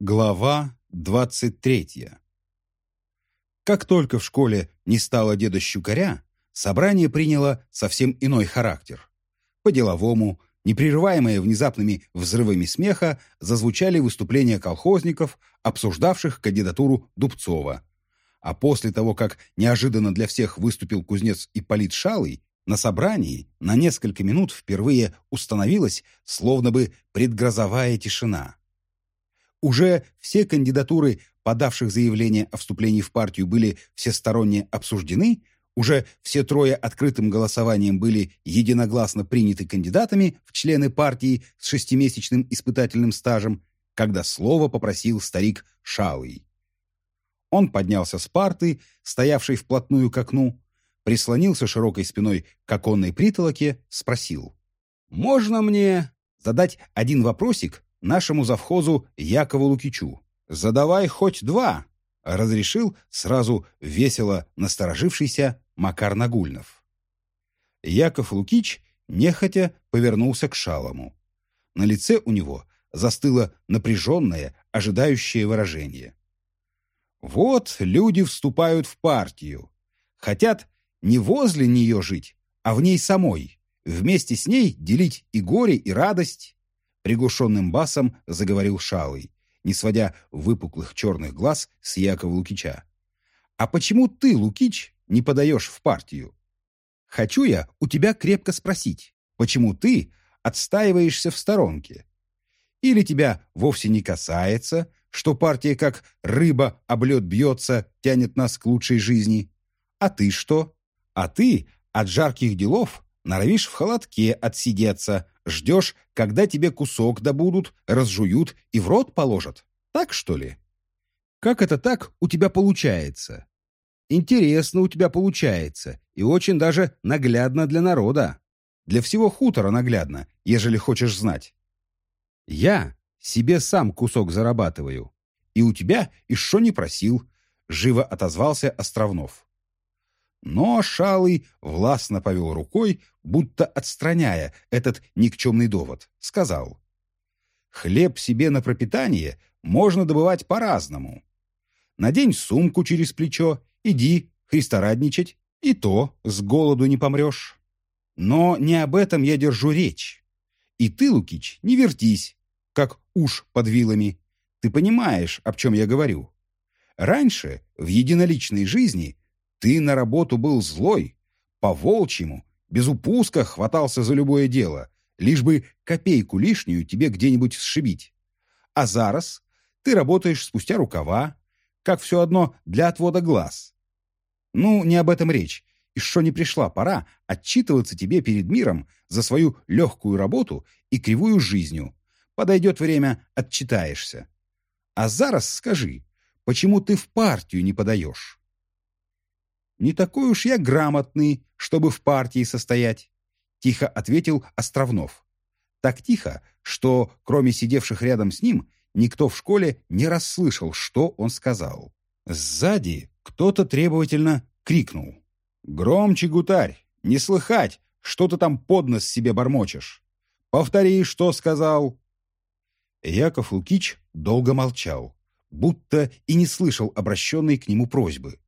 Глава двадцать третья. Как только в школе не стало деда Щукаря, собрание приняло совсем иной характер. По-деловому, непрерываемые внезапными взрывами смеха, зазвучали выступления колхозников, обсуждавших кандидатуру Дубцова. А после того, как неожиданно для всех выступил кузнец Ипполит Шалый, на собрании на несколько минут впервые установилась словно бы предгрозовая тишина. Уже все кандидатуры, подавших заявление о вступлении в партию, были всесторонне обсуждены, уже все трое открытым голосованием были единогласно приняты кандидатами в члены партии с шестимесячным испытательным стажем, когда слово попросил старик Шалый. Он поднялся с парты, стоявшей вплотную к окну, прислонился широкой спиной к оконной притолоке, спросил. «Можно мне задать один вопросик нашему завхозу Якову Лукичу? Задавай хоть два!» разрешил сразу весело насторожившийся Макар Нагульнов. Яков Лукич нехотя повернулся к Шалому. На лице у него застыло напряженное, ожидающее выражение. Вот люди вступают в партию. Хотят не возле нее жить, а в ней самой, вместе с ней делить и горе, и радость, приглушенным басом заговорил Шалый, не сводя выпуклых черных глаз с Якова Лукича. «А почему ты, Лукич, не подаешь в партию? Хочу я у тебя крепко спросить, почему ты отстаиваешься в сторонке? Или тебя вовсе не касается, что партия как рыба об лед бьется, тянет нас к лучшей жизни? А ты что? А ты от жарких делов норовишь в холодке отсидеться, ждешь, когда тебе кусок добудут, разжуют и в рот положат. Так, что ли? Как это так у тебя получается? Интересно у тебя получается, и очень даже наглядно для народа. Для всего хутора наглядно, ежели хочешь знать. Я себе сам кусок зарабатываю. И у тебя еще не просил, — живо отозвался Островнов. Но Шалый властно повел рукой, будто отстраняя этот никчемный довод. Сказал, «Хлеб себе на пропитание можно добывать по-разному. Надень сумку через плечо, иди христорадничать, и то с голоду не помрешь. Но не об этом я держу речь. И ты, Лукич, не вертись, как уж под вилами. Ты понимаешь, об чем я говорю. Раньше, в единоличной жизни, ты на работу был злой, по-волчьему, без упуска хватался за любое дело, лишь бы копейку лишнюю тебе где-нибудь сшибить. А зараз ты работаешь спустя рукава, как все одно для отвода глаз. Ну, не об этом речь. Еще не пришла пора отчитываться тебе перед миром за свою легкую работу и кривую жизнью. Подойдет время, отчитаешься. А зараз скажи, почему ты в партию не подаешь? Не такой уж я грамотный, чтобы в партии состоять», — тихо ответил Островнов. Так тихо, что, кроме сидевших рядом с ним, никто в школе не расслышал, что он сказал. Сзади кто-то требовательно крикнул. «Громче, гутарь! Не слыхать, что ты там под нос себе бормочешь! Повтори, что сказал!» Яков Лукич долго молчал, будто и не слышал обращенной к нему просьбы.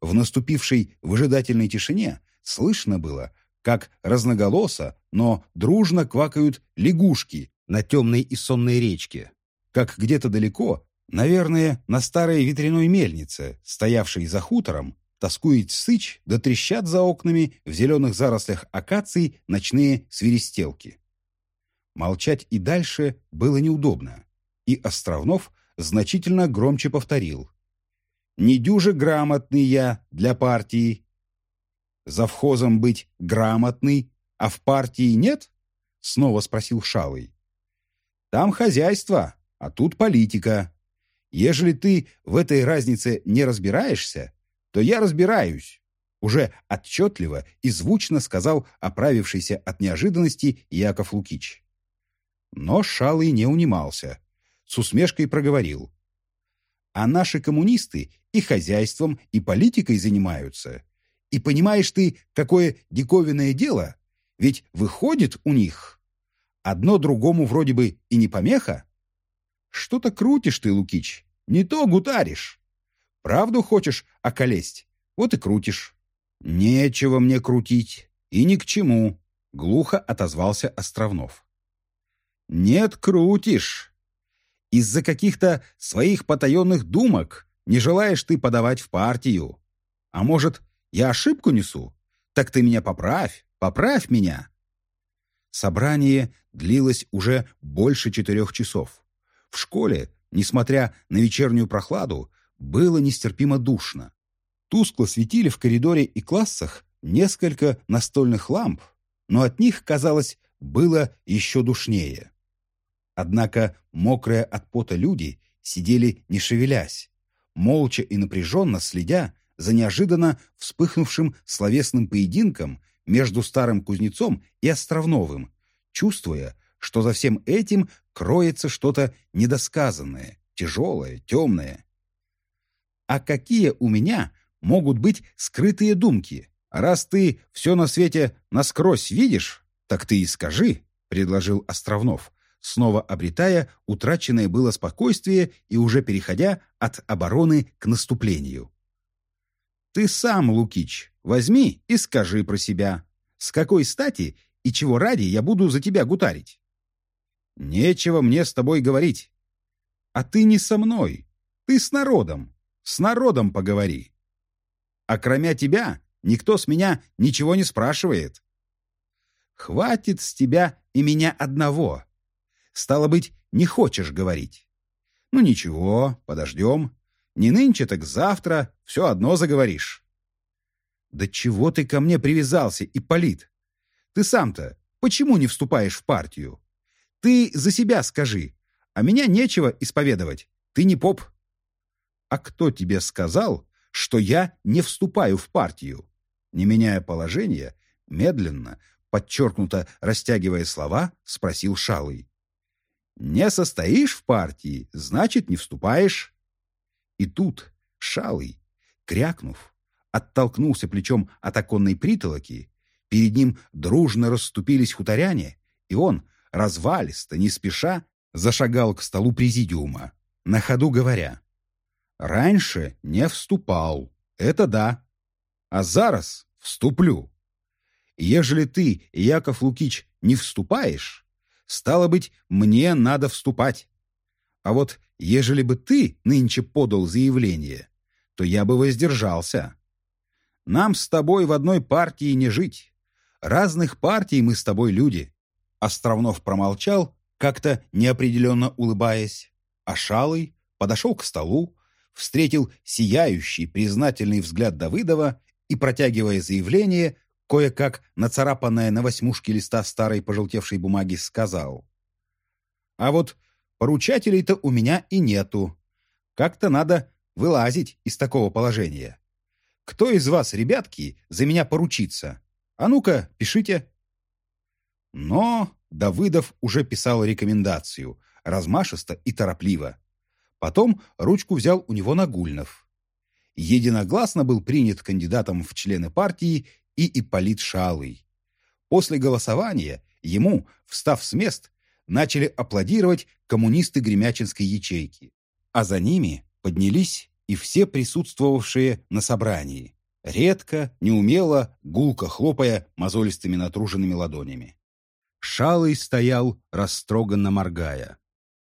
В наступившей выжидательной тишине слышно было, как разноголосо, но дружно квакают лягушки на темной и сонной речке, как где-то далеко, наверное, на старой ветряной мельнице, стоявшей за хутором, тоскует сыч, да трещат за окнами в зеленых зарослях акаций ночные свиристелки. Молчать и дальше было неудобно, и Островнов значительно громче повторил не дюже грамотный я для партии. Завхозом быть грамотный, а в партии нет? Снова спросил Шалый. Там хозяйство, а тут политика. Ежели ты в этой разнице не разбираешься, то я разбираюсь. Уже отчетливо и звучно сказал оправившийся от неожиданности Яков Лукич. Но Шалый не унимался. С усмешкой проговорил. А наши коммунисты и хозяйством, и политикой занимаются. И понимаешь ты, какое диковинное дело? Ведь выходит у них. Одно другому вроде бы и не помеха. Что-то крутишь ты, Лукич, не то гутаришь. Правду хочешь околесть, вот и крутишь». «Нечего мне крутить, и ни к чему», — глухо отозвался Островнов. «Нет, крутишь. Из-за каких-то своих потаенных думок не желаешь ты подавать в партию. А может, я ошибку несу? Так ты меня поправь, поправь меня». Собрание длилось уже больше четырех часов. В школе, несмотря на вечернюю прохладу, было нестерпимо душно. Тускло светили в коридоре и классах несколько настольных ламп, но от них, казалось, было еще душнее. Однако мокрые от пота люди сидели не шевелясь, молча и напряженно следя за неожиданно вспыхнувшим словесным поединком между старым кузнецом и Островновым, чувствуя, что за всем этим кроется что-то недосказанное, тяжелое, темное. А какие у меня могут быть скрытые думки. Раз ты все на свете насквозь видишь, так ты и скажи, — предложил Островнов, снова обретая утраченное было спокойствие и уже переходя от обороны к наступлению. Ты сам, Лукич, возьми и скажи про себя. С какой стати и чего ради я буду за тебя гутарить? Нечего мне с тобой говорить. А ты не со мной. Ты с народом. С народом поговори. А кроме тебя, никто с меня ничего не спрашивает. Хватит с тебя и меня одного. Стало быть, не хочешь говорить. Ну ничего, подождем. Не нынче, так завтра все одно заговоришь. Да чего ты ко мне привязался, Ипполит? Ты сам-то почему не вступаешь в партию? Ты за себя скажи, а меня нечего исповедовать. Ты не поп. А кто тебе сказал, что я не вступаю в партию. Не меняя положения, медленно, подчеркнуто растягивая слова, спросил Шалый. «Не состоишь в партии, значит, не вступаешь». И тут Шалый, крякнув, оттолкнулся плечом от оконной притолоки, перед ним дружно расступились хуторяне, и он, развалисто, не спеша, зашагал к столу президиума, на ходу говоря — Раньше не вступал, это да. А зараз вступлю. Ежели ты, Яков Лукич, не вступаешь, стало быть, мне надо вступать. А вот ежели бы ты нынче подал заявление, то я бы воздержался. Нам с тобой в одной партии не жить. Разных партий мы с тобой люди. Островнов промолчал, как-то неопределенно улыбаясь, а Шалый подошел к столу, встретил сияющий, признательный взгляд Давыдова и, протягивая заявление, кое-как нацарапанное на восьмушке листа старой пожелтевшей бумаги, сказал. «А вот поручателей-то у меня и нету. Как-то надо вылазить из такого положения. Кто из вас, ребятки, за меня поручится? А ну-ка, пишите». Но Давыдов уже писал рекомендацию, размашисто и торопливо. Потом ручку взял у него Нагульнов. Единогласно был принят кандидатом в члены партии и Ипполит Шалый. После голосования ему, встав с мест, начали аплодировать коммунисты Гремячинской ячейки, а за ними поднялись и все присутствовавшие на собрании, редко, неумело, гулко хлопая мозолистыми натруженными ладонями. Шалый стоял, растроганно моргая.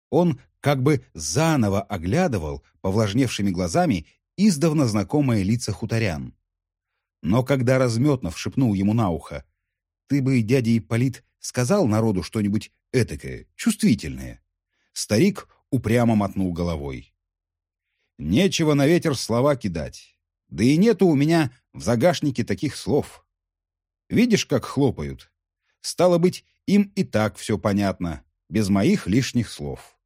Он как бы заново оглядывал повлажневшими глазами издавна знакомые лица хуторян. Но когда Разметнов шепнул ему на ухо, «Ты бы, дядя Ипполит, сказал народу что-нибудь этакое, чувствительное», старик упрямо мотнул головой. «Нечего на ветер слова кидать. Да и нету у меня в загашнике таких слов. Видишь, как хлопают? Стало быть, им и так все понятно, без моих лишних слов».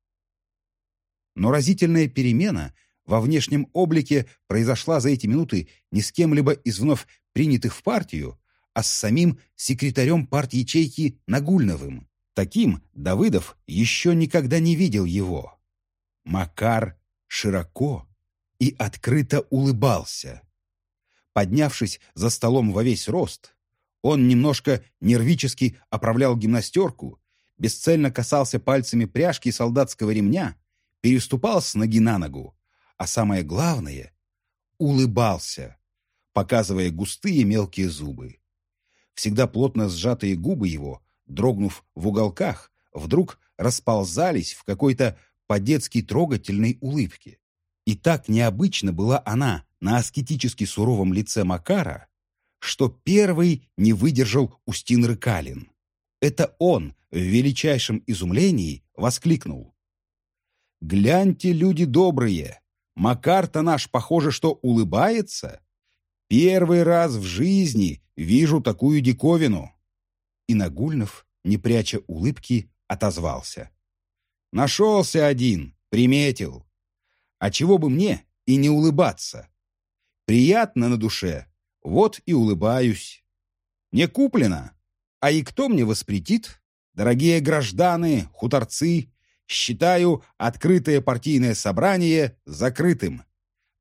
Но разительная перемена во внешнем облике произошла за эти минуты не с кем-либо из вновь принятых в партию, а с самим секретарем парт-ячейки Нагульновым. Таким Давыдов еще никогда не видел его. Макар широко и открыто улыбался. Поднявшись за столом во весь рост, он немножко нервически оправлял гимнастерку, бесцельно касался пальцами пряжки солдатского ремня переступал с ноги на ногу, а самое главное — улыбался, показывая густые мелкие зубы. Всегда плотно сжатые губы его, дрогнув в уголках, вдруг расползались в какой-то по-детски трогательной улыбке. И так необычно была она на аскетически суровом лице Макара, что первый не выдержал Устин Рыкалин. Это он в величайшем изумлении воскликнул. «Гляньте, люди добрые! Макар-то наш, похоже, что улыбается. Первый раз в жизни вижу такую диковину!» И Нагульнов, не пряча улыбки, отозвался. «Нашелся один, приметил. А чего бы мне и не улыбаться? Приятно на душе, вот и улыбаюсь. Не куплено, а и кто мне воспретит? Дорогие граждане, хуторцы, считаю открытое партийное собрание закрытым.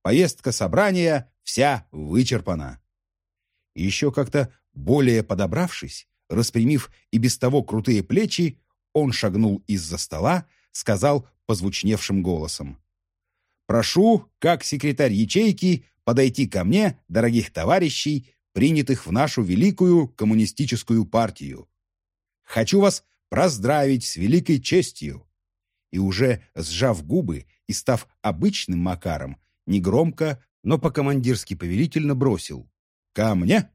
Поездка собрания вся вычерпана. Еще как-то более подобравшись, распрямив и без того крутые плечи, он шагнул из-за стола, сказал позвучневшим голосом. Прошу, как секретарь ячейки, подойти ко мне, дорогих товарищей, принятых в нашу великую коммунистическую партию. Хочу вас поздравить с великой честью. И уже сжав губы и став обычным Макаром, негромко, но по-командирски повелительно бросил «Ко мне!».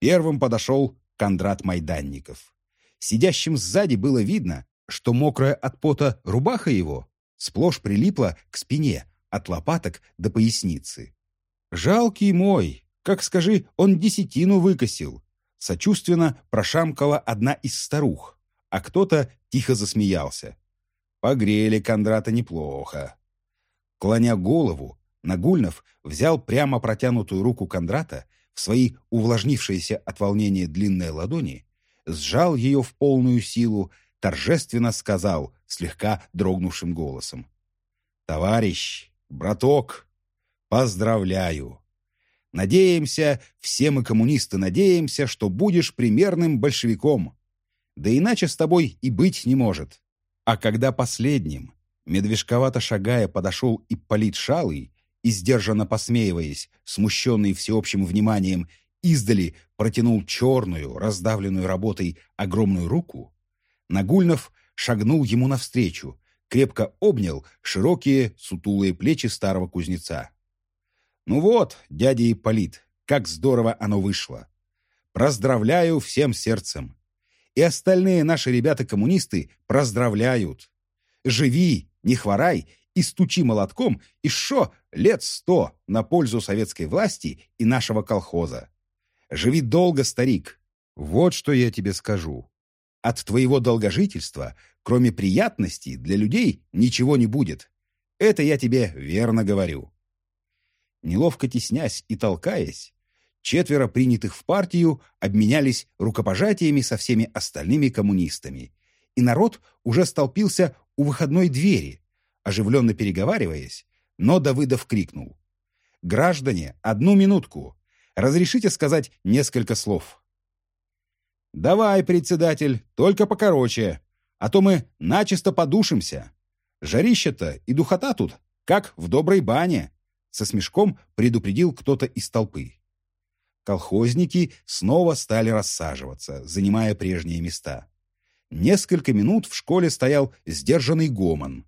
Первым подошел Кондрат Майданников. Сидящим сзади было видно, что мокрая от пота рубаха его сплошь прилипла к спине, от лопаток до поясницы. «Жалкий мой, как скажи, он десятину выкосил!» Сочувственно прошамкала одна из старух, а кто-то тихо засмеялся. Погрели Кондрата неплохо. Клоня голову, Нагульнов взял прямо протянутую руку Кондрата в свои увлажнившиеся от волнения длинные ладони, сжал ее в полную силу торжественно сказал слегка дрогнувшим голосом. «Товарищ, браток, поздравляю! Надеемся, все мы коммунисты надеемся, что будешь примерным большевиком. Да иначе с тобой и быть не может». А когда последним, медвежковато шагая, подошел Ипполит Шалый и, сдержанно посмеиваясь, смущенный всеобщим вниманием, издали протянул черную, раздавленную работой огромную руку, Нагульнов шагнул ему навстречу, крепко обнял широкие сутулые плечи старого кузнеца. «Ну вот, дядя Ипполит, как здорово оно вышло! Поздравляю всем сердцем! И остальные наши ребята-коммунисты поздравляют! Живи, не хворай и стучи молотком еще лет сто на пользу советской власти и нашего колхоза. Живи долго, старик! Вот что я тебе скажу. От твоего долгожительства, кроме приятностей, для людей ничего не будет. Это я тебе верно говорю». Неловко теснясь и толкаясь, четверо принятых в партию обменялись рукопожатиями со всеми остальными коммунистами, и народ уже столпился у выходной двери, оживленно переговариваясь, но Давыдов крикнул. «Граждане, одну минутку! Разрешите сказать несколько слов?» «Давай, председатель, только покороче, а то мы начисто подушимся. Жарище-то и духота тут, как в доброй бане», со смешком предупредил кто-то из толпы. Колхозники снова стали рассаживаться, занимая прежние места. Несколько минут в школе стоял сдержанный гомон.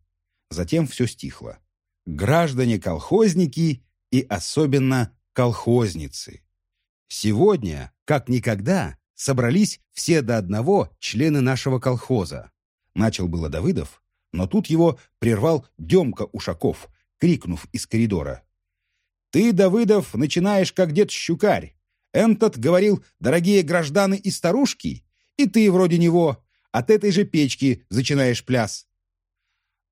Затем все стихло. Граждане-колхозники и особенно колхозницы. Сегодня, как никогда, собрались все до одного члены нашего колхоза. Начал было Давыдов, но тут его прервал Демка Ушаков, крикнув из коридора. «Ты, Давыдов, начинаешь как дед Щукарь. Энтот говорил, дорогие гражданы и старушки, и ты вроде него от этой же печки начинаешь пляс.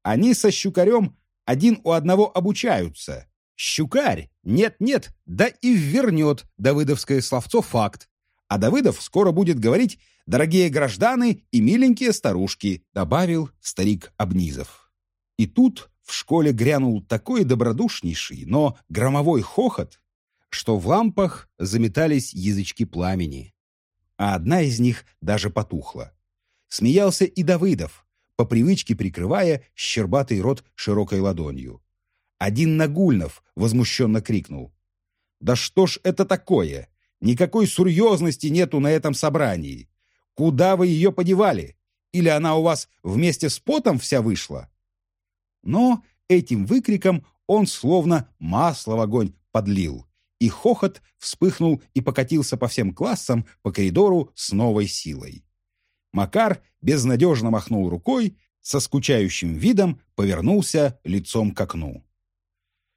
Они со Щукарем один у одного обучаются. Щукарь, нет-нет, да и вернет давыдовское словцо факт. А Давыдов скоро будет говорить «дорогие гражданы и миленькие старушки», добавил старик Обнизов. И тут в школе грянул такой добродушнейший, но громовой хохот, что в лампах заметались язычки пламени. А одна из них даже потухла. Смеялся и Давыдов, по привычке прикрывая щербатый рот широкой ладонью. Один Нагульнов возмущенно крикнул. «Да что ж это такое? Никакой серьезности нету на этом собрании. Куда вы ее подевали? Или она у вас вместе с потом вся вышла?» Но этим выкриком он словно масло в огонь подлил, и хохот вспыхнул и покатился по всем классам по коридору с новой силой. Макар безнадежно махнул рукой, со скучающим видом повернулся лицом к окну.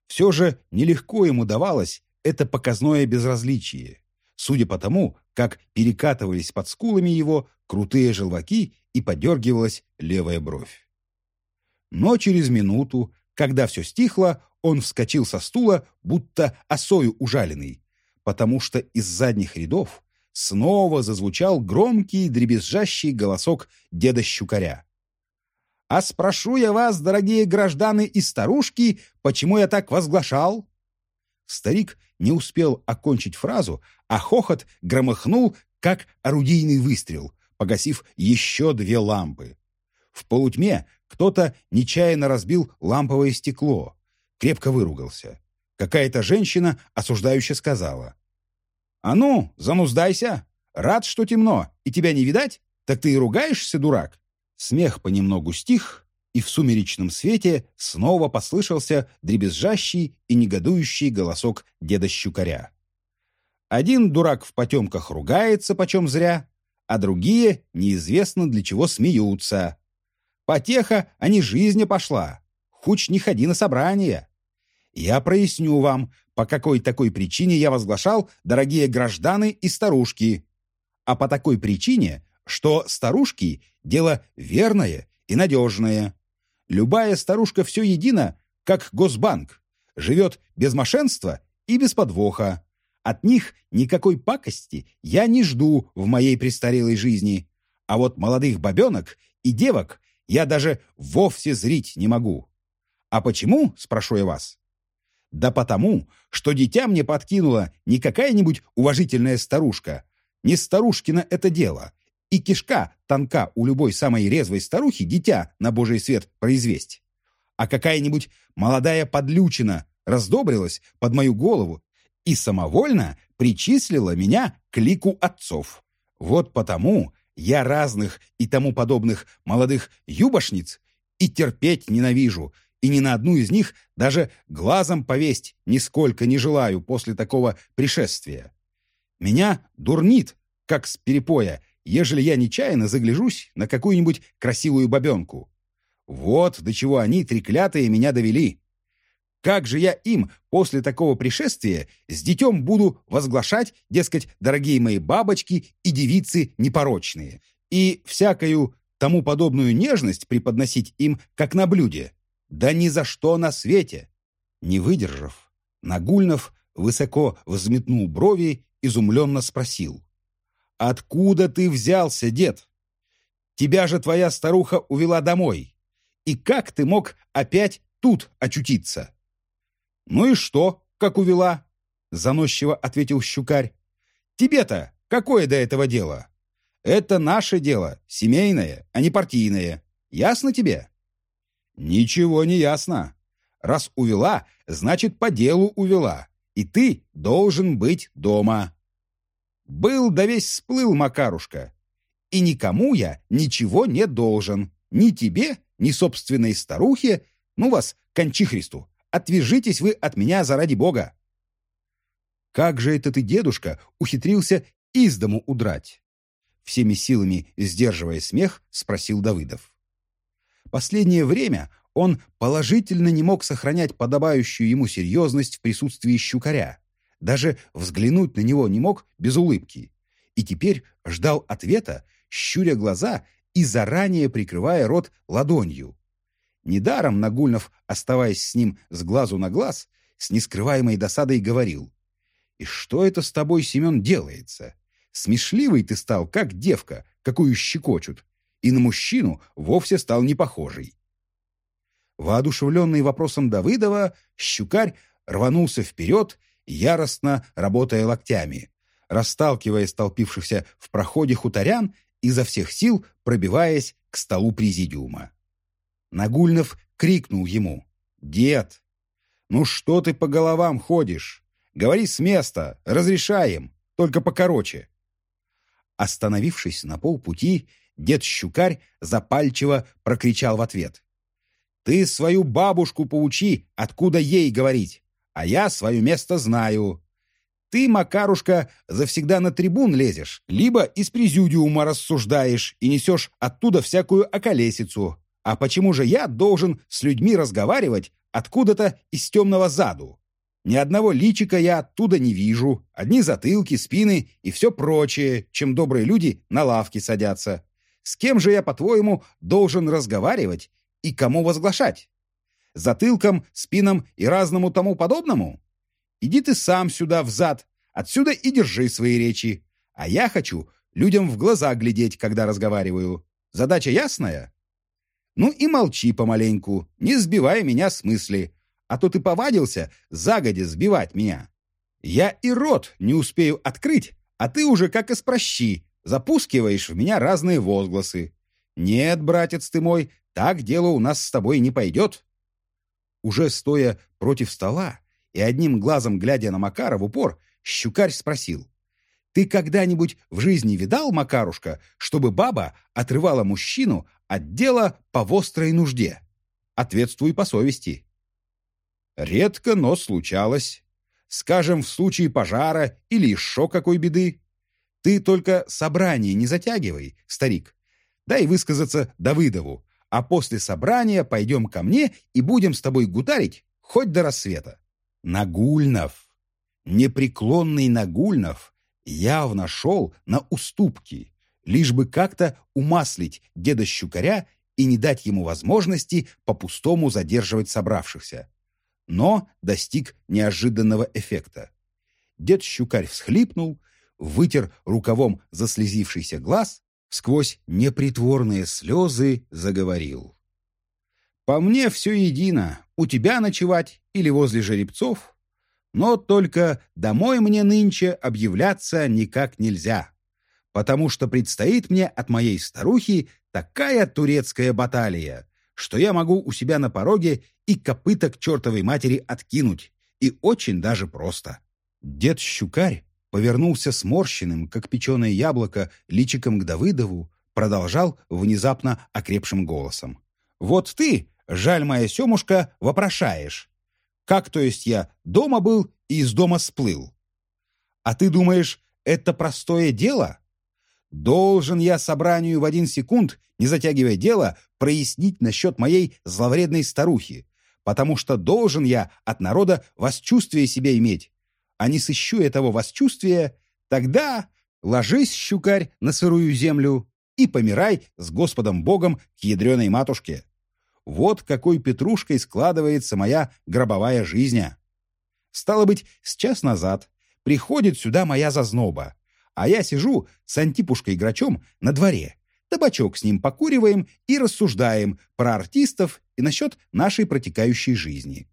Все же нелегко ему давалось это показное безразличие, судя по тому, как перекатывались под скулами его крутые желваки и подергивалась левая бровь. Но через минуту, когда все стихло, он вскочил со стула, будто осою ужаленный, потому что из задних рядов снова зазвучал громкий дребезжащий голосок деда Щукаря. «А спрошу я вас, дорогие гражданы и старушки, почему я так возглашал?» Старик не успел окончить фразу, а хохот громыхнул, как орудийный выстрел, погасив еще две лампы. В полутьме кто-то нечаянно разбил ламповое стекло, крепко выругался. Какая-то женщина осуждающе сказала. «А ну, зануздайся! Рад, что темно, и тебя не видать? Так ты и ругаешься, дурак?» Смех понемногу стих, и в сумеречном свете снова послышался дребезжащий и негодующий голосок деда Щукаря. Один дурак в потемках ругается почем зря, а другие неизвестно для чего смеются. Потеха, а не жизнь пошла. Хуч не ходи на собрание. Я проясню вам, по какой такой причине я возглашал дорогие гражданы и старушки. А по такой причине, что старушки – дело верное и надежное. Любая старушка все едино, как Госбанк, живет без мошенства и без подвоха. От них никакой пакости я не жду в моей престарелой жизни. А вот молодых бабенок и девок я даже вовсе зрить не могу. А почему, спрошу я вас? Да потому, что дитя мне подкинула не какая-нибудь уважительная старушка. Не старушкина это дело. И кишка тонка у любой самой резвой старухи дитя на божий свет произвесть. А какая-нибудь молодая подлючина раздобрилась под мою голову и самовольно причислила меня к лику отцов. Вот потому я разных и тому подобных молодых юбошниц и терпеть ненавижу, и ни на одну из них даже глазом повесть нисколько не желаю после такого пришествия. Меня дурнит, как с перепоя, ежели я нечаянно загляжусь на какую-нибудь красивую бабенку. Вот до чего они, треклятые, меня довели. Как же я им после такого пришествия с детем буду возглашать, дескать, дорогие мои бабочки и девицы непорочные, и всякую тому подобную нежность преподносить им, как на блюде? Да ни за что на свете! Не выдержав, Нагульнов высоко взметнул брови, изумленно спросил. «Откуда ты взялся, дед? Тебя же твоя старуха увела домой. И как ты мог опять тут очутиться?» «Ну и что, как увела?» — заносчиво ответил щукарь. «Тебе-то какое до этого дело? Это наше дело, семейное, а не партийное. Ясно тебе?» «Ничего не ясно. Раз увела, значит, по делу увела, и ты должен быть дома». Был да весь сплыл Макарушка. И никому я ничего не должен. Ни тебе, ни собственной старухе, ну вас, кончихристу. Отвяжитесь вы от меня заради Бога!» «Как же это ты, дедушка, ухитрился из дому удрать?» Всеми силами, сдерживая смех, спросил Давыдов. Последнее время он положительно не мог сохранять подобающую ему серьезность в присутствии щукаря. Даже взглянуть на него не мог без улыбки. И теперь ждал ответа, щуря глаза и заранее прикрывая рот ладонью. Недаром Нагульнов, оставаясь с ним с глазу на глаз, с нескрываемой досадой говорил. «И что это с тобой, Семен, делается? Смешливый ты стал, как девка, какую щекочут, и на мужчину вовсе стал не похожий». Воодушевленный вопросом Давыдова, щукарь рванулся вперед, яростно работая локтями, расталкивая столпившихся в проходе хуторян, изо всех сил пробиваясь к столу президиума. Нагульнов крикнул ему. «Дед, ну что ты по головам ходишь? Говори с места, разрешаем, только покороче». Остановившись на полпути, дед Щукарь запальчиво прокричал в ответ. «Ты свою бабушку поучи, откуда ей говорить, а я свое место знаю. Ты, Макарушка, завсегда на трибун лезешь, либо из президиума рассуждаешь и несешь оттуда всякую околесицу. А почему же я должен с людьми разговаривать откуда-то из темного заду? Ни одного личика я оттуда не вижу, одни затылки, спины и все прочее, чем добрые люди на лавке садятся. С кем же я, по-твоему, должен разговаривать и кому возглашать? Затылком, спинам и разному тому подобному? Иди ты сам сюда, взад, отсюда и держи свои речи. А я хочу людям в глаза глядеть, когда разговариваю. Задача ясная? Ну и молчи помаленьку, не сбивай меня с мысли, а то ты повадился загодя сбивать меня. Я и рот не успею открыть, а ты уже как из прощи, запускиваешь в меня разные возгласы. Нет, братец ты мой, так дело у нас с тобой не пойдет. Уже стоя против стола и одним глазом глядя на Макара в упор, щукарь спросил. «Ты когда-нибудь в жизни видал, Макарушка, чтобы баба отрывала мужчину от дела по вострой нужде? Ответствуй по совести». «Редко, но случалось. Скажем, в случае пожара или еще какой беды. Ты только собрание не затягивай, старик. Дай высказаться Давыдову, а после собрания пойдем ко мне и будем с тобой гутарить хоть до рассвета. Нагульнов, непреклонный Нагульнов явно шел на уступки, лишь бы как-то умаслить деда Щукаря и не дать ему возможности по-пустому задерживать собравшихся. Но достиг неожиданного эффекта. Дед Щукарь всхлипнул, вытер рукавом заслезившийся глаз, сквозь непритворные слезы заговорил. «По мне все едино, у тебя ночевать или возле жеребцов, но только домой мне нынче объявляться никак нельзя, потому что предстоит мне от моей старухи такая турецкая баталия, что я могу у себя на пороге и копыта чертовой матери откинуть, и очень даже просто». Дед Щукарь повернулся сморщенным, как печеное яблоко, личиком к Давыдову, продолжал внезапно окрепшим голосом. «Вот ты, жаль моя Семушка, вопрошаешь. Как, то есть, я дома был и из дома сплыл? А ты думаешь, это простое дело? Должен я собранию в один секунд, не затягивая дело, прояснить насчет моей зловредной старухи, потому что должен я от народа восчувствие себе иметь, а не сыщу этого восчувствия, тогда ложись, щукарь, на сырую землю и помирай с Господом Богом к ядреной матушке. Вот какой петрушкой складывается моя гробовая жизнь. Стало быть, с час назад приходит сюда моя зазноба, а я сижу с Антипушкой Грачом на дворе, табачок с ним покуриваем и рассуждаем про артистов и насчет нашей протекающей жизни.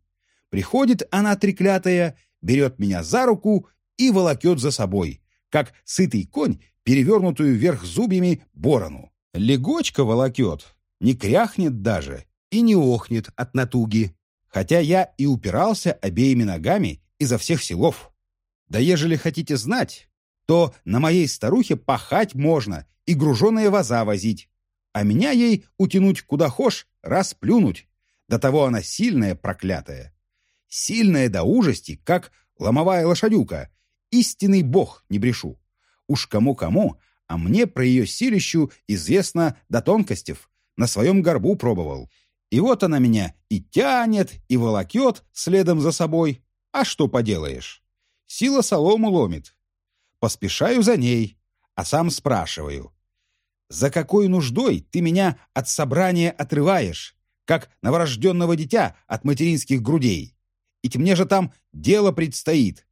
Приходит она треклятая берет меня за руку и волокет за собой, как сытый конь, перевернутую вверх зубьями борону. Легочка волокет, не кряхнет даже и не охнет от натуги, хотя я и упирался обеими ногами изо всех силов. Да ежели хотите знать, то на моей старухе пахать можно и груженые ваза возить, а меня ей утянуть куда хошь, расплюнуть. До того она сильная, проклятая сильная до ужасти, как ломовая лошадюка. Истинный бог, не брешу. Уж кому-кому, а мне про ее силищу известно до тонкостей. На своем горбу пробовал. И вот она меня и тянет, и волокет следом за собой. А что поделаешь? Сила солому ломит. Поспешаю за ней, а сам спрашиваю. «За какой нуждой ты меня от собрания отрываешь, как новорожденного дитя от материнских грудей?» Ведь мне же там дело предстоит.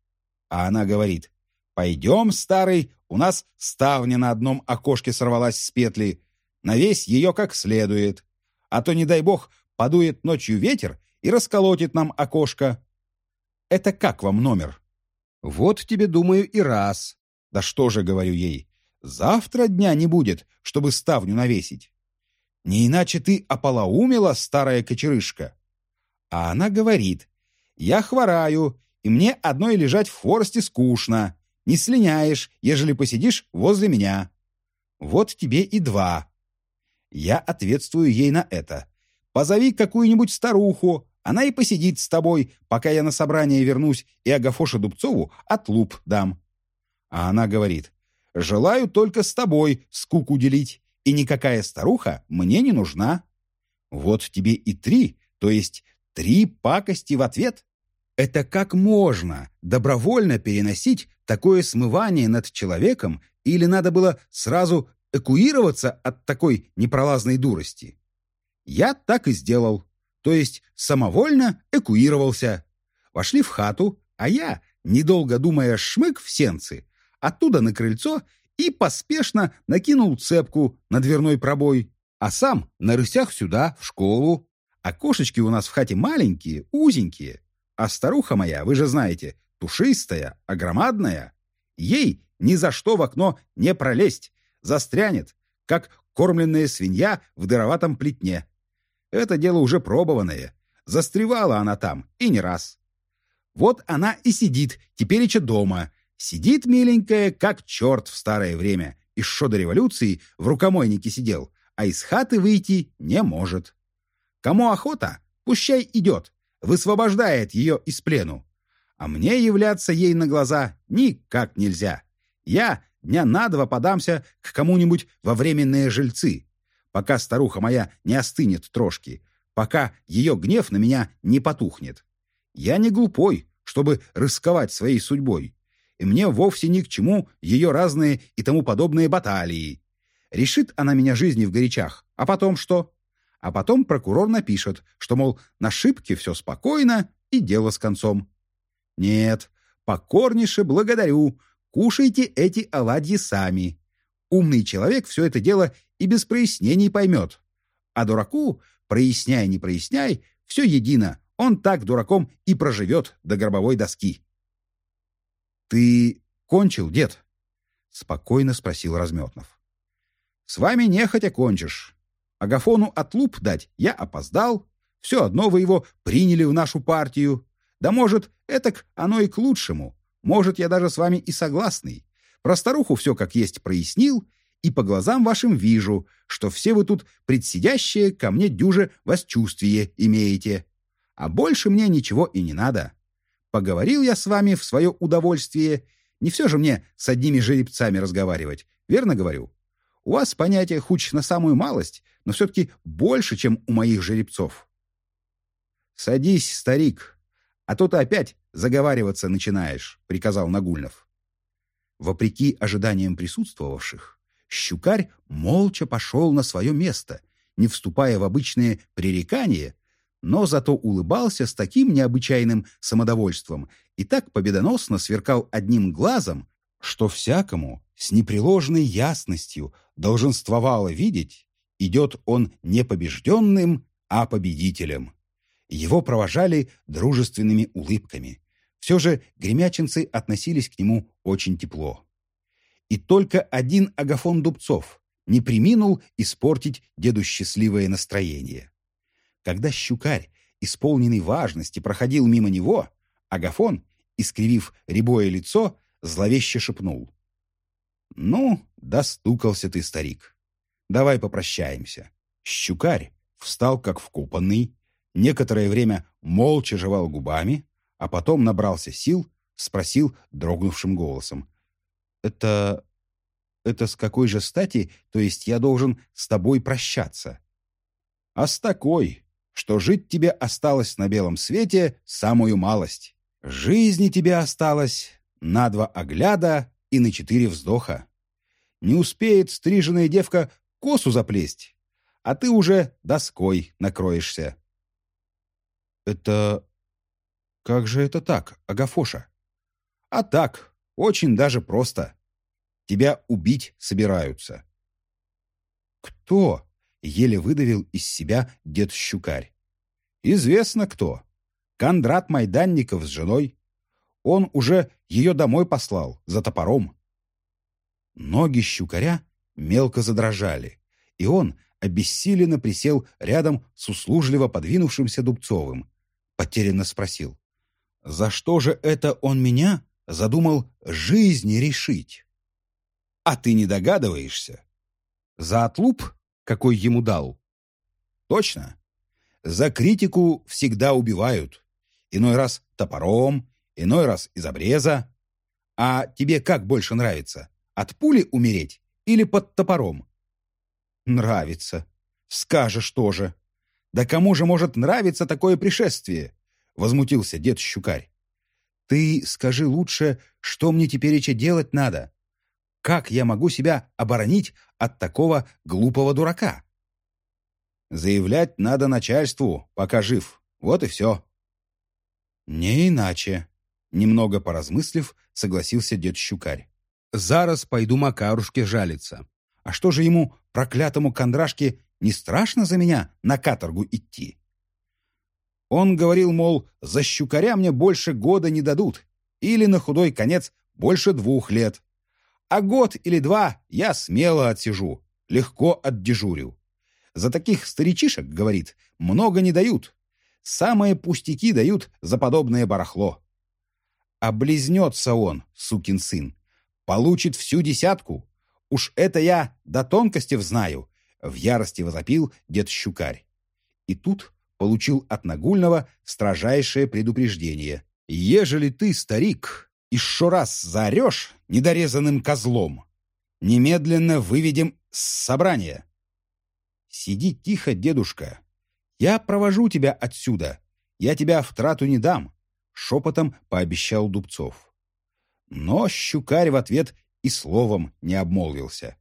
А она говорит, пойдем, старый, у нас ставня на одном окошке сорвалась с петли. Навесь ее как следует. А то, не дай бог, подует ночью ветер и расколотит нам окошко. Это как вам номер? Вот тебе, думаю, и раз. Да что же, говорю ей, завтра дня не будет, чтобы ставню навесить. Не иначе ты ополоумела, старая кочерышка. А она говорит, я хвораю, и мне одной лежать в хворосте скучно. Не слиняешь, ежели посидишь возле меня. Вот тебе и два. Я ответствую ей на это. Позови какую-нибудь старуху, она и посидит с тобой, пока я на собрание вернусь и Агафоше Дубцову отлуп дам. А она говорит, желаю только с тобой скуку делить, и никакая старуха мне не нужна. Вот тебе и три, то есть три пакости в ответ. Это как можно добровольно переносить такое смывание над человеком или надо было сразу экуироваться от такой непролазной дурости? Я так и сделал, то есть самовольно экуировался. Вошли в хату, а я, недолго думая, шмык в сенцы, оттуда на крыльцо и поспешно накинул цепку на дверной пробой, а сам на рысях сюда, в школу. Окошечки у нас в хате маленькие, узенькие, а старуха моя, вы же знаете, тушистая, огромадная. Ей ни за что в окно не пролезть, застрянет, как кормленная свинья в дыроватом плетне. Это дело уже пробованное. Застревала она там, и не раз. Вот она и сидит, теперь еще дома. Сидит, миленькая, как черт в старое время. Шо до революции в рукомойнике сидел, а из хаты выйти не может. Кому охота, пущай идет высвобождает ее из плену. А мне являться ей на глаза никак нельзя. Я дня на два подамся к кому-нибудь во временные жильцы, пока старуха моя не остынет трошки, пока ее гнев на меня не потухнет. Я не глупой, чтобы рисковать своей судьбой, и мне вовсе ни к чему ее разные и тому подобные баталии. Решит она меня жизни в горячах, а потом что? А потом прокурор напишет, что, мол, на шибке все спокойно и дело с концом. Нет, покорнейше благодарю, кушайте эти оладьи сами. Умный человек все это дело и без прояснений поймет. А дураку, проясняй, не проясняй, все едино, он так дураком и проживет до гробовой доски. «Ты кончил, дед?» — спокойно спросил Разметнов. «С вами нехотя кончишь. Агафону отлуп дать я опоздал. Все одно вы его приняли в нашу партию. Да может, этак оно и к лучшему. Может, я даже с вами и согласный. Про старуху все как есть прояснил, и по глазам вашим вижу, что все вы тут предсидящие ко мне дюже восчувствие имеете. А больше мне ничего и не надо. Поговорил я с вами в свое удовольствие. Не все же мне с одними жеребцами разговаривать, верно говорю? У вас понятие хуч на самую малость, но все-таки больше, чем у моих жеребцов. «Садись, старик, а то ты опять заговариваться начинаешь», — приказал Нагульнов. Вопреки ожиданиям присутствовавших, щукарь молча пошел на свое место, не вступая в обычные пререкания, но зато улыбался с таким необычайным самодовольством и так победоносно сверкал одним глазом, что всякому с непреложной ясностью долженствовало видеть, идет он не побежденным, а победителем. Его провожали дружественными улыбками. Все же гремячинцы относились к нему очень тепло. И только один Агафон Дубцов не приминул испортить деду счастливое настроение. Когда щукарь, исполненный важности, проходил мимо него, Агафон, искривив рябое лицо, зловеще шепнул. «Ну, достукался ты, старик. Давай попрощаемся». Щукарь встал как вкопанный, некоторое время молча жевал губами, а потом набрался сил, спросил дрогнувшим голосом. «Это... это с какой же стати, то есть я должен с тобой прощаться?» «А с такой, что жить тебе осталось на белом свете самую малость. Жизни тебе осталось на два огляда и на четыре вздоха. Не успеет стриженная девка косу заплесть, а ты уже доской накроешься. Это... как же это так, Агафоша? А так, очень даже просто. Тебя убить собираются. Кто? Еле выдавил из себя дед Щукарь. Известно кто. Кондрат Майданников с женой. Он уже ее домой послал, за топором. Ноги щукаря мелко задрожали, и он, обессиленно присел рядом с услужливо подвинувшимся Дубцовым. Потерянно спросил. «За что же это он меня задумал жизни решить?» «А ты не догадываешься?» «За отлуп, какой ему дал?» «Точно. За критику всегда убивают. Иной раз топором, иной раз из обреза. А тебе как больше нравится? От пули умереть или под топором?» «Нравится. Скажешь тоже. Да кому же может нравиться такое пришествие?» — возмутился дед Щукарь. «Ты скажи лучше, что мне теперь еще делать надо? Как я могу себя оборонить от такого глупого дурака?» «Заявлять надо начальству, пока жив. Вот и все». «Не иначе», — немного поразмыслив, согласился дед Щукарь. «Зараз пойду Макарушке жалиться. А что же ему, проклятому кондрашке, не страшно за меня на каторгу идти? Он говорил, мол, за щукаря мне больше года не дадут, или на худой конец больше двух лет. А год или два я смело отсижу, легко отдежурю. За таких старичишек, говорит, много не дают. Самые пустяки дают за подобное барахло. Облизнется он, сукин сын, получит всю десятку, Уж это я до тонкостей знаю, в ярости возопил дед Щукарь. И тут получил от Нагульного строжайшее предупреждение. «Ежели ты, старик, еще раз заорешь недорезанным козлом, немедленно выведем с собрания». «Сиди тихо, дедушка. Я провожу тебя отсюда. Я тебя в трату не дам», — шепотом пообещал Дубцов. Но Щукарь в ответ и словом не обмолвился.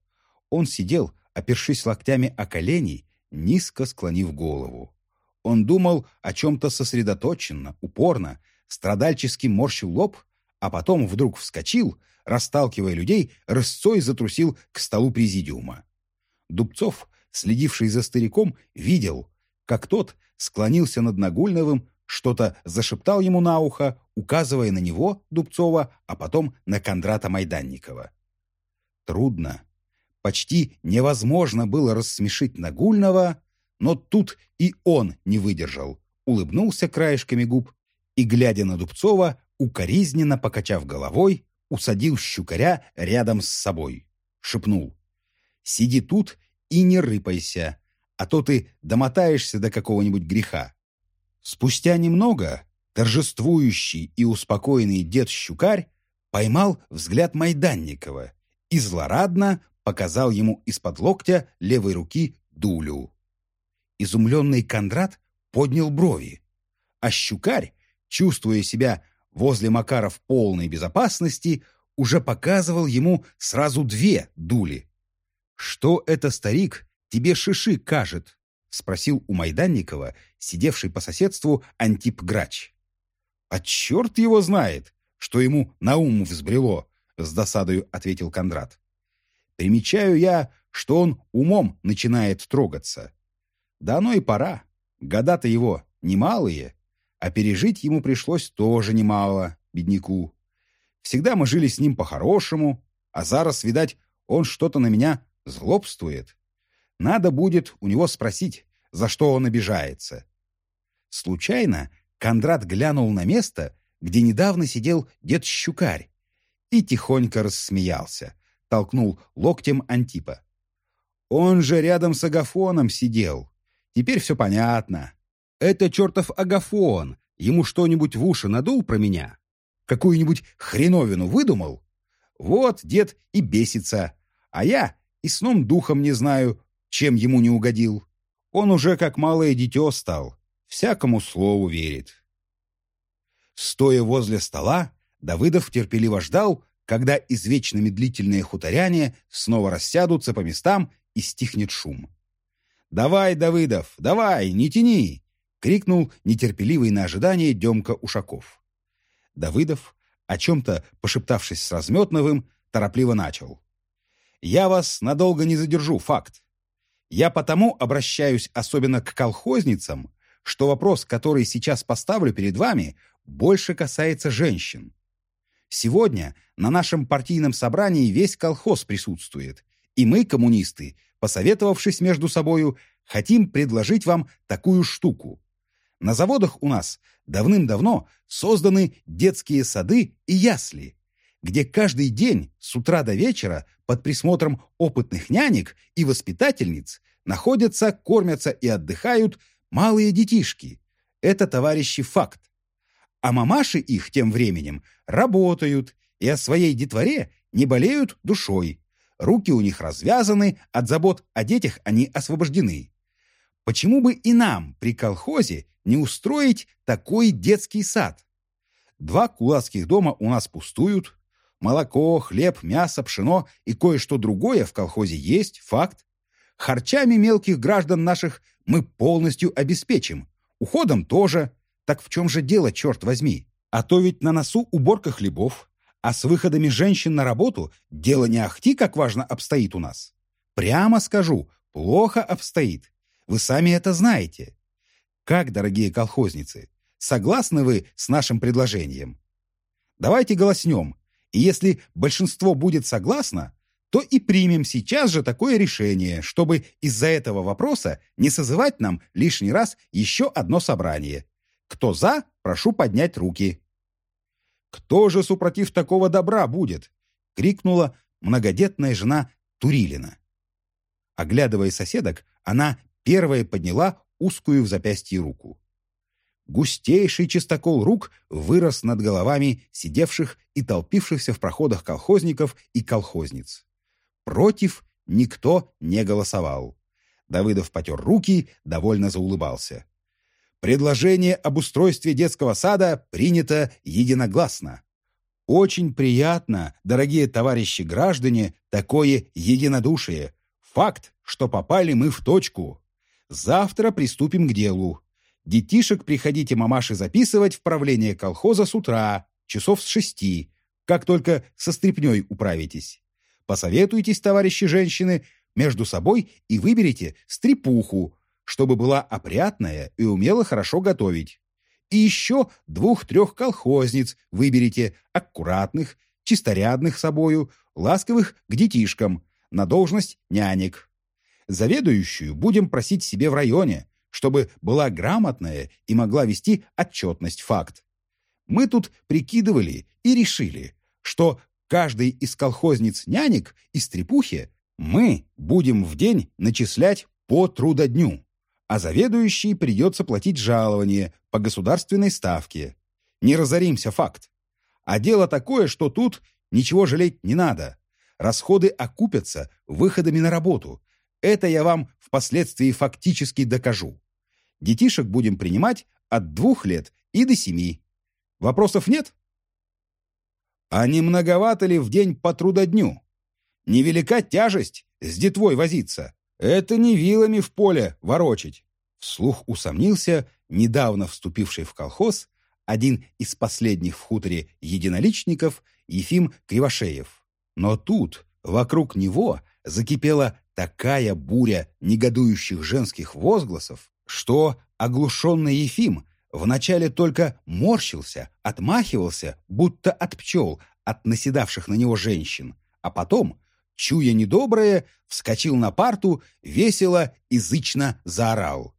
Он сидел, опершись локтями о колени, низко склонив голову. Он думал о чем-то сосредоточенно, упорно, страдальчески морщил лоб, а потом вдруг вскочил, расталкивая людей, рысцой затрусил к столу президиума. Дубцов, следивший за стариком, видел, как тот склонился над Нагульновым, что-то зашептал ему на ухо, указывая на него, Дубцова, а потом на Кондрата Майданникова. Трудно, почти невозможно было рассмешить Нагульного, но тут и он не выдержал, улыбнулся краешками губ и, глядя на Дубцова, укоризненно покачав головой, усадил щукаря рядом с собой. Шепнул. «Сиди тут и не рыпайся, а то ты домотаешься до какого-нибудь греха». Спустя немного торжествующий и успокоенный дед Щукарь поймал взгляд Майданникова и злорадно показал ему из-под локтя левой руки дулю. Изумленный Кондрат поднял брови, а Щукарь, чувствуя себя возле Макара в полной безопасности, уже показывал ему сразу две дули. «Что это, старик, тебе шиши кажет?» — спросил у Майданникова, сидевший по соседству Антип Грач. «А черт его знает, что ему на ум взбрело!» — с досадою ответил Кондрат. «Примечаю я, что он умом начинает трогаться. Да оно и пора. Года-то его немалые, а пережить ему пришлось тоже немало, бедняку. Всегда мы жили с ним по-хорошему, а зараз, видать, он что-то на меня злобствует. Надо будет у него спросить, за что он обижается». Случайно Кондрат глянул на место, где недавно сидел дед Щукарь, и тихонько рассмеялся, толкнул локтем Антипа. «Он же рядом с Агафоном сидел. Теперь все понятно. Это чертов Агафон. Ему что-нибудь в уши надул про меня? Какую-нибудь хреновину выдумал? Вот дед и бесится. А я и сном духом не знаю, чем ему не угодил. Он уже как малое дитё стал. Всякому слову верит». Стоя возле стола, Давыдов терпеливо ждал, когда извечно медлительные хуторяне снова рассядутся по местам и стихнет шум. «Давай, Давыдов, давай, не тяни!» — крикнул нетерпеливый на ожидание Демка Ушаков. Давыдов, о чем-то пошептавшись с Разметновым, торопливо начал. «Я вас надолго не задержу, факт. Я потому обращаюсь особенно к колхозницам, что вопрос, который сейчас поставлю перед вами, больше касается женщин. Сегодня на нашем партийном собрании весь колхоз присутствует, и мы, коммунисты, посоветовавшись между собою, хотим предложить вам такую штуку. На заводах у нас давным-давно созданы детские сады и ясли, где каждый день с утра до вечера под присмотром опытных нянек и воспитательниц находятся, кормятся и отдыхают малые детишки. Это, товарищи, факт. А мамаши их тем временем работают и о своей детворе не болеют душой. Руки у них развязаны, от забот о детях они освобождены. Почему бы и нам при колхозе не устроить такой детский сад? Два кулацких дома у нас пустуют. Молоко, хлеб, мясо, пшено и кое-что другое в колхозе есть, факт. Харчами мелких граждан наших мы полностью обеспечим. Уходом тоже. Так в чем же дело, черт возьми? А то ведь на носу уборка хлебов, а с выходами женщин на работу дело не ахти, как важно обстоит у нас. Прямо скажу, плохо обстоит. Вы сами это знаете. Как, дорогие колхозницы, согласны вы с нашим предложением? Давайте голоснем, и если большинство будет согласно, то и примем сейчас же такое решение, чтобы из-за этого вопроса не созывать нам лишний раз еще одно собрание. Кто за, прошу поднять руки. «Кто же, супротив такого добра, будет?» — крикнула многодетная жена Турилина. Оглядывая соседок, она первая подняла узкую в запястье руку. Густейший чистокол рук вырос над головами сидевших и толпившихся в проходах колхозников и колхозниц. Против никто не голосовал. Давыдов потер руки, довольно заулыбался. Предложение об устройстве детского сада принято единогласно. Очень приятно, дорогие товарищи граждане, такое единодушие. Факт, что попали мы в точку. Завтра приступим к делу. Детишек приходите мамаши записывать в правление колхоза с утра, часов с шести, как только со стряпней управитесь. Посоветуйтесь, товарищи женщины, между собой и выберите стрепуху, чтобы была опрятная и умела хорошо готовить. И еще двух-трех колхозниц выберите, аккуратных, чисторядных собою, ласковых к детишкам, на должность нянек. Заведующую будем просить себе в районе, чтобы была грамотная и могла вести отчетность факт. Мы тут прикидывали и решили, что каждый из колхозниц нянек и стрепухи мы будем в день начислять по трудодню а заведующий придется платить жалование по государственной ставке. Не разоримся, факт. А дело такое, что тут ничего жалеть не надо. Расходы окупятся выходами на работу. Это я вам впоследствии фактически докажу. Детишек будем принимать от двух лет и до семи. Вопросов нет? А не многовато ли в день по трудодню? Невелика тяжесть с детвой возиться. Это не вилами в поле ворочить. Вслух усомнился недавно вступивший в колхоз один из последних в хуторе единоличников Ефим Кривошеев. Но тут вокруг него закипела такая буря негодующих женских возгласов, что оглушенный Ефим вначале только морщился, отмахивался, будто от пчел, от наседавших на него женщин, а потом чуя недоброе, вскочил на парту, весело, язычно заорал.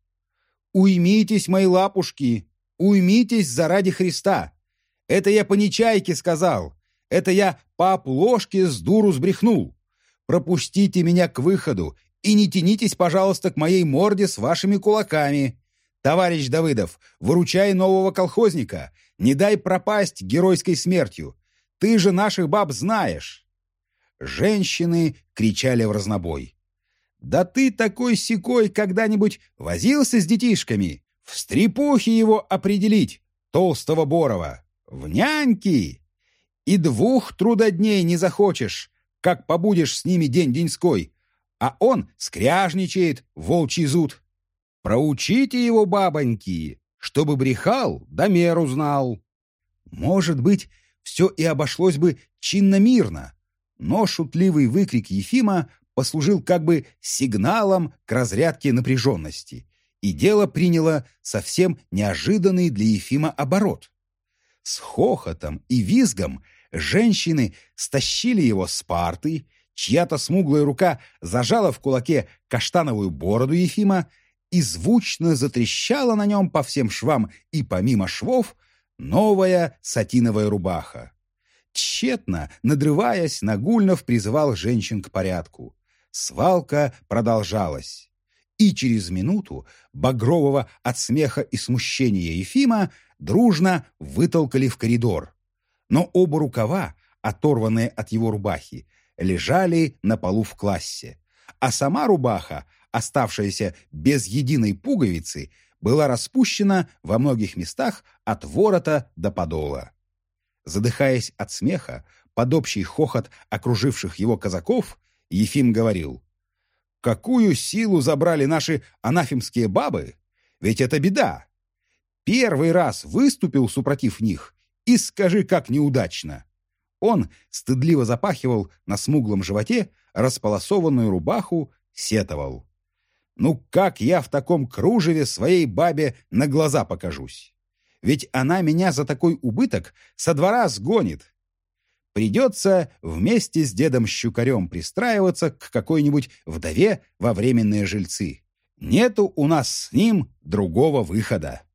«Уймитесь, мои лапушки! Уймитесь заради Христа! Это я по нечайке сказал! Это я по оплошке с дуру сбрехнул! Пропустите меня к выходу и не тянитесь, пожалуйста, к моей морде с вашими кулаками! Товарищ Давыдов, выручай нового колхозника! Не дай пропасть геройской смертью! Ты же наших баб знаешь!» Женщины кричали в разнобой. «Да ты такой секой когда-нибудь возился с детишками? В стрепухе его определить, толстого Борова! В няньки! И двух трудодней не захочешь, как побудешь с ними день-деньской, а он скряжничает, волчий зуд. Проучите его, бабоньки, чтобы брехал, да меру знал. Может быть, все и обошлось бы чинно-мирно, но шутливый выкрик Ефима послужил как бы сигналом к разрядке напряженности, и дело приняло совсем неожиданный для Ефима оборот. С хохотом и визгом женщины стащили его с парты, чья-то смуглая рука зажала в кулаке каштановую бороду Ефима и звучно затрещала на нем по всем швам и помимо швов новая сатиновая рубаха. Тщетно, надрываясь, Нагульнов призывал женщин к порядку. Свалка продолжалась. И через минуту Багрового от смеха и смущения Ефима дружно вытолкали в коридор. Но оба рукава, оторванные от его рубахи, лежали на полу в классе, а сама рубаха, оставшаяся без единой пуговицы, была распущена во многих местах от ворота до подола. Задыхаясь от смеха, под общий хохот окруживших его казаков, Ефим говорил, «Какую силу забрали наши анафемские бабы? Ведь это беда! Первый раз выступил супротив них, и скажи, как неудачно!» Он стыдливо запахивал на смуглом животе располосованную рубаху, сетовал. «Ну как я в таком кружеве своей бабе на глаза покажусь? Ведь она меня за такой убыток со двора сгонит. Придется вместе с дедом Щукарем пристраиваться к какой-нибудь вдове во временные жильцы. Нету у нас с ним другого выхода».